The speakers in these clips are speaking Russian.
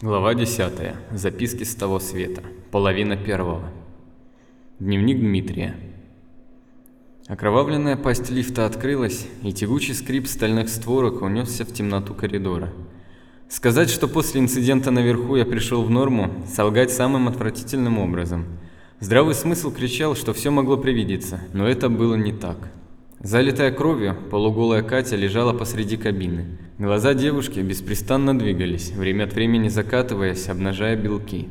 Глава 10. Записки с того света. Половина первого. Дневник Дмитрия. Окровавленная пасть лифта открылась, и тягучий скрип стальных створок унесся в темноту коридора. Сказать, что после инцидента наверху я пришел в норму, солгать самым отвратительным образом. Здравый смысл кричал, что все могло привидеться, но это было не так. Залитая кровью, полуголая Катя лежала посреди кабины. Глаза девушки беспрестанно двигались, время от времени закатываясь, обнажая белки.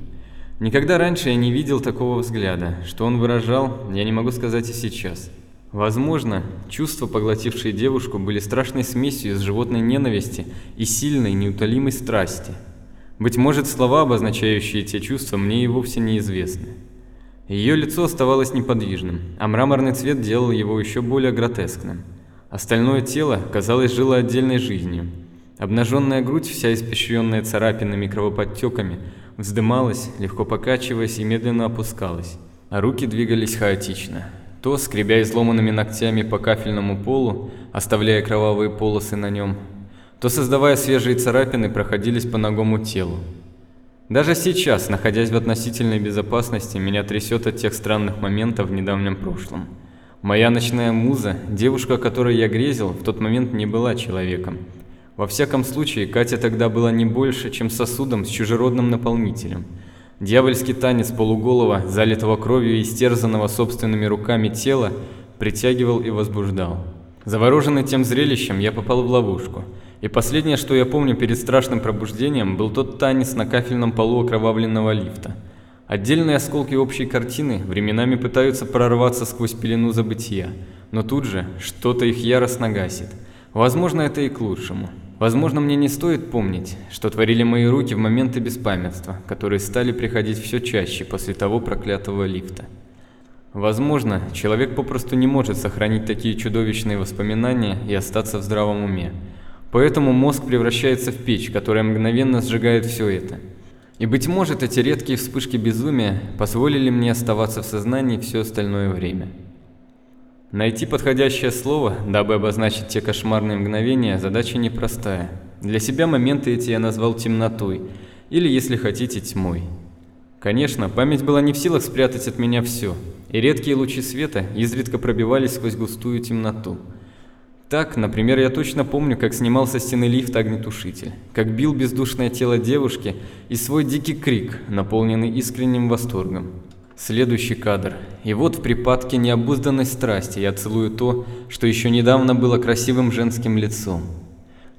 Никогда раньше я не видел такого взгляда. Что он выражал, я не могу сказать и сейчас. Возможно, чувства, поглотившие девушку, были страшной смесью из животной ненависти и сильной, неутолимой страсти. Быть может, слова, обозначающие те чувства, мне и вовсе неизвестны. Ее лицо оставалось неподвижным, а мраморный цвет делал его еще более гротескным. Остальное тело, казалось, жило отдельной жизнью. Обнаженная грудь, вся испещренная царапинами и кровоподтеками, вздымалась, легко покачиваясь и медленно опускалась, а руки двигались хаотично. То, скребя изломанными ногтями по кафельному полу, оставляя кровавые полосы на нем, то, создавая свежие царапины, проходились по ногому телу. Даже сейчас, находясь в относительной безопасности, меня трясет от тех странных моментов в недавнем прошлом. Моя ночная муза, девушка, которой я грезил, в тот момент не была человеком. Во всяком случае, Катя тогда была не больше, чем сосудом с чужеродным наполнителем. Дьявольский танец полуголого, залитого кровью и истерзанного собственными руками тела, притягивал и возбуждал. Завороженный тем зрелищем, я попал в ловушку – и последнее, что я помню перед страшным пробуждением, был тот танец на кафельном полу окровавленного лифта. Отдельные осколки общей картины временами пытаются прорваться сквозь пелену забытия, но тут же что-то их яростно гасит. Возможно, это и к лучшему. Возможно, мне не стоит помнить, что творили мои руки в моменты беспамятства, которые стали приходить все чаще после того проклятого лифта. Возможно, человек попросту не может сохранить такие чудовищные воспоминания и остаться в здравом уме. Поэтому мозг превращается в печь, которая мгновенно сжигает все это. И быть может, эти редкие вспышки безумия позволили мне оставаться в сознании все остальное время. Найти подходящее слово, дабы обозначить те кошмарные мгновения, задача непростая. Для себя моменты эти я назвал темнотой, или, если хотите, тьмой. Конечно, память была не в силах спрятать от меня все, и редкие лучи света изредка пробивались сквозь густую темноту – так, например, я точно помню, как снимал со стены лифта огнетушитель, как бил бездушное тело девушки и свой дикий крик, наполненный искренним восторгом. Следующий кадр. И вот в припадке необузданной страсти я целую то, что еще недавно было красивым женским лицом.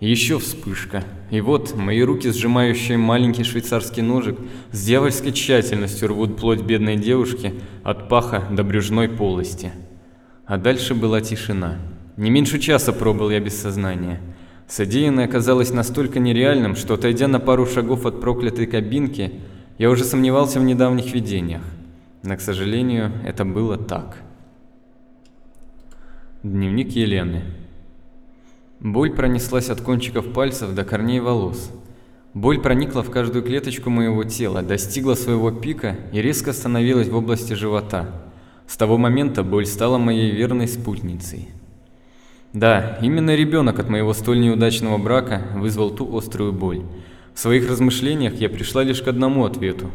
Еще вспышка. И вот мои руки, сжимающие маленький швейцарский ножик, с дьявольской тщательностью рвут плоть бедной девушки от паха до брюжной полости. А дальше была тишина. Не меньше часа пробыл я без сознания. Содеянное оказалось настолько нереальным, что, отойдя на пару шагов от проклятой кабинки, я уже сомневался в недавних видениях. Но, к сожалению, это было так. Дневник Елены. Боль пронеслась от кончиков пальцев до корней волос. Боль проникла в каждую клеточку моего тела, достигла своего пика и резко остановилась в области живота. С того момента боль стала моей верной спутницей. Да, именно ребенок от моего столь неудачного брака вызвал ту острую боль. В своих размышлениях я пришла лишь к одному ответу.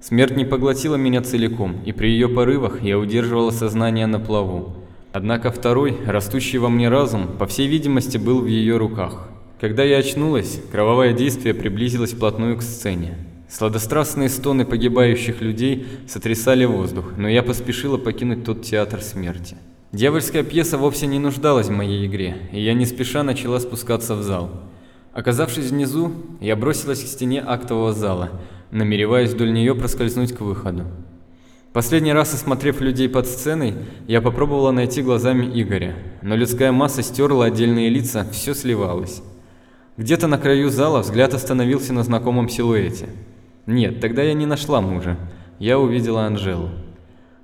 Смерть не поглотила меня целиком, и при ее порывах я удерживала сознание на плаву. Однако второй, растущий во мне разум, по всей видимости, был в ее руках. Когда я очнулась, кровавое действие приблизилось вплотную к сцене. Сладострастные стоны погибающих людей сотрясали воздух, но я поспешила покинуть тот театр смерти. Дьявольская пьеса вовсе не нуждалась в моей игре, и я не спеша начала спускаться в зал. Оказавшись внизу, я бросилась к стене актового зала, намереваясь вдоль нее проскользнуть к выходу. Последний раз осмотрев людей под сценой, я попробовала найти глазами Игоря, но людская масса стерла отдельные лица, все сливалось. Где-то на краю зала взгляд остановился на знакомом силуэте. Нет, тогда я не нашла мужа. Я увидела Анжелу.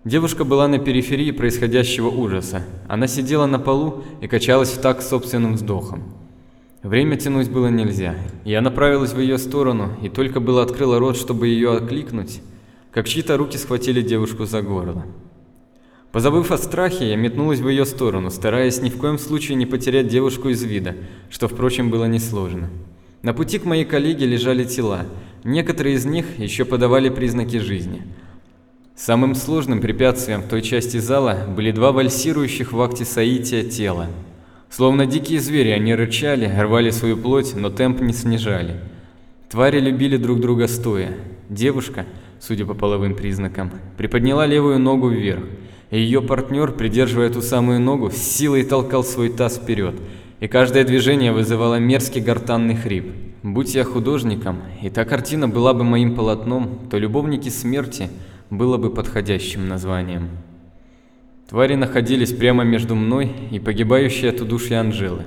Девушка была на периферии происходящего ужаса. Она сидела на полу и качалась в такт собственным вздохом. Время тянуть было нельзя. Я направилась в ее сторону и только было открыла рот, чтобы ее окликнуть, как чьи-то руки схватили девушку за горло. Позабыв о страхе, я метнулась в ее сторону, стараясь ни в коем случае не потерять девушку из вида, что, впрочем, было несложно. На пути к моей коллеге лежали тела. Некоторые из них еще подавали признаки жизни. Самым сложным препятствием в той части зала были два вальсирующих в акте соития тела. Словно дикие звери, они рычали, рвали свою плоть, но темп не снижали. Твари любили друг друга стоя. Девушка, судя по половым признакам, приподняла левую ногу вверх, и ее партнер, придерживая ту самую ногу, с силой толкал свой таз вперед, и каждое движение вызывало мерзкий гортанный хрип. Будь я художником, и та картина была бы моим полотном, то «Любовники смерти» было бы подходящим названием. Твари находились прямо между мной и погибающей от удушья Анжелы.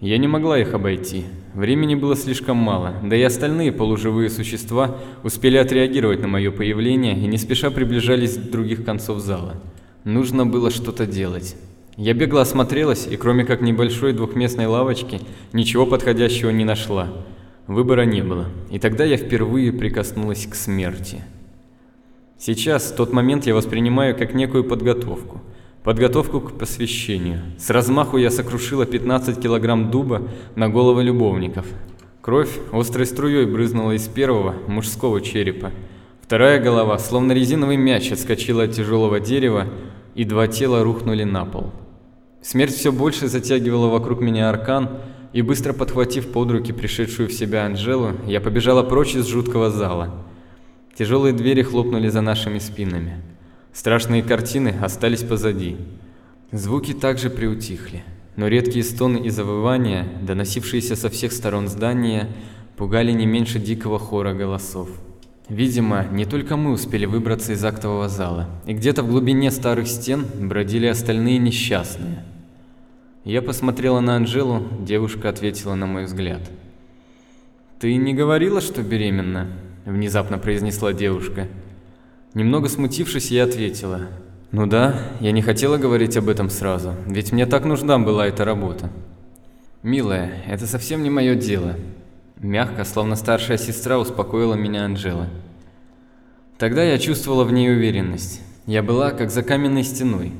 Я не могла их обойти. Времени было слишком мало, да и остальные полуживые существа успели отреагировать на мое появление и не спеша приближались с других концов зала. Нужно было что-то делать. Я бегло осмотрелась и кроме как небольшой двухместной лавочки ничего подходящего не нашла. Выбора не было, и тогда я впервые прикоснулась к смерти. Сейчас тот момент я воспринимаю как некую подготовку. Подготовку к посвящению. С размаху я сокрушила 15 килограмм дуба на головы любовников. Кровь острой струей брызнула из первого, мужского черепа. Вторая голова, словно резиновый мяч, отскочила от тяжелого дерева, и два тела рухнули на пол. Смерть все больше затягивала вокруг меня аркан, и быстро подхватив под руки пришедшую в себя Анжелу, я побежала прочь из жуткого зала. Тяжелые двери хлопнули за нашими спинами. Страшные картины остались позади. Звуки также приутихли, но редкие стоны и завывания, доносившиеся со всех сторон здания, пугали не меньше дикого хора голосов. Видимо, не только мы успели выбраться из актового зала, и где-то в глубине старых стен бродили остальные несчастные – я посмотрела на Анжелу, девушка ответила на мой взгляд. «Ты не говорила, что беременна?» – внезапно произнесла девушка. Немного смутившись, я ответила. «Ну да, я не хотела говорить об этом сразу, ведь мне так нужна была эта работа». «Милая, это совсем не мое дело». Мягко, словно старшая сестра, успокоила меня Анжела. Тогда я чувствовала в ней уверенность. Я была как за каменной стеной,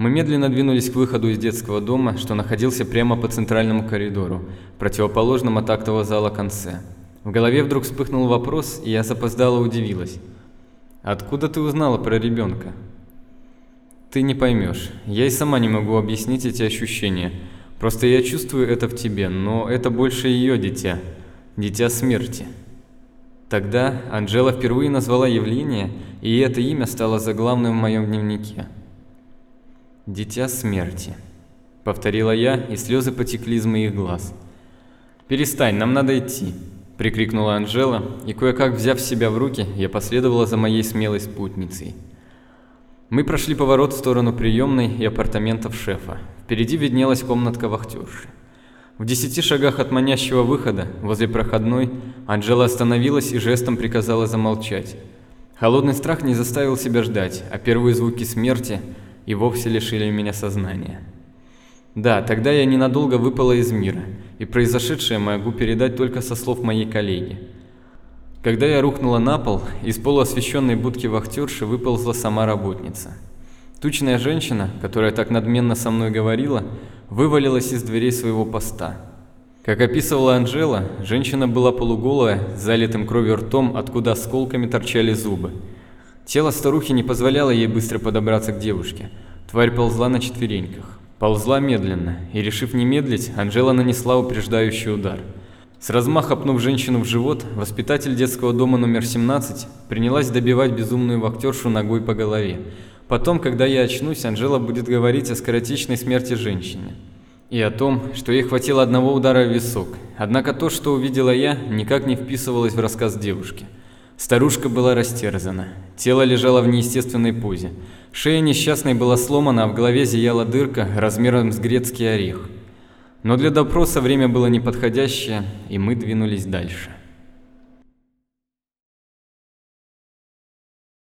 мы медленно двинулись к выходу из детского дома, что находился прямо по центральному коридору, противоположном от актового зала конце. В голове вдруг вспыхнул вопрос, и я запоздало удивилась. «Откуда ты узнала про ребенка?» «Ты не поймешь. Я и сама не могу объяснить эти ощущения. Просто я чувствую это в тебе, но это больше ее дитя. Дитя смерти». Тогда Анжела впервые назвала явление, и это имя стало заглавным в моем дневнике. «Дитя смерти», — повторила я, и слезы потекли из моих глаз. «Перестань, нам надо идти», — прикрикнула Анжела, и кое-как взяв себя в руки, я последовала за моей смелой спутницей. Мы прошли поворот в сторону приемной и апартаментов шефа. Впереди виднелась комнатка вахтерши. В десяти шагах от манящего выхода, возле проходной, Анжела остановилась и жестом приказала замолчать. Холодный страх не заставил себя ждать, а первые звуки смерти — и вовсе лишили меня сознания. Да, тогда я ненадолго выпала из мира, и произошедшее могу передать только со слов моей коллеги. Когда я рухнула на пол, из полуосвещенной будки вахтерши выползла сама работница. Тучная женщина, которая так надменно со мной говорила, вывалилась из дверей своего поста. Как описывала Анжела, женщина была полуголая, залитым кровью ртом, откуда осколками торчали зубы. Тело старухи не позволяло ей быстро подобраться к девушке. Тварь ползла на четвереньках. Ползла медленно, и, решив не медлить, Анжела нанесла упреждающий удар. С размаха пнув женщину в живот, воспитатель детского дома номер 17 принялась добивать безумную вахтершу ногой по голове. Потом, когда я очнусь, Анжела будет говорить о скоротечной смерти женщины. И о том, что ей хватило одного удара в висок. Однако то, что увидела я, никак не вписывалось в рассказ девушки. Старушка была растерзана. Тело лежало в неестественной позе. Шея несчастной была сломана, а в голове зияла дырка размером с грецкий орех. Но для допроса время было неподходящее, и мы двинулись дальше.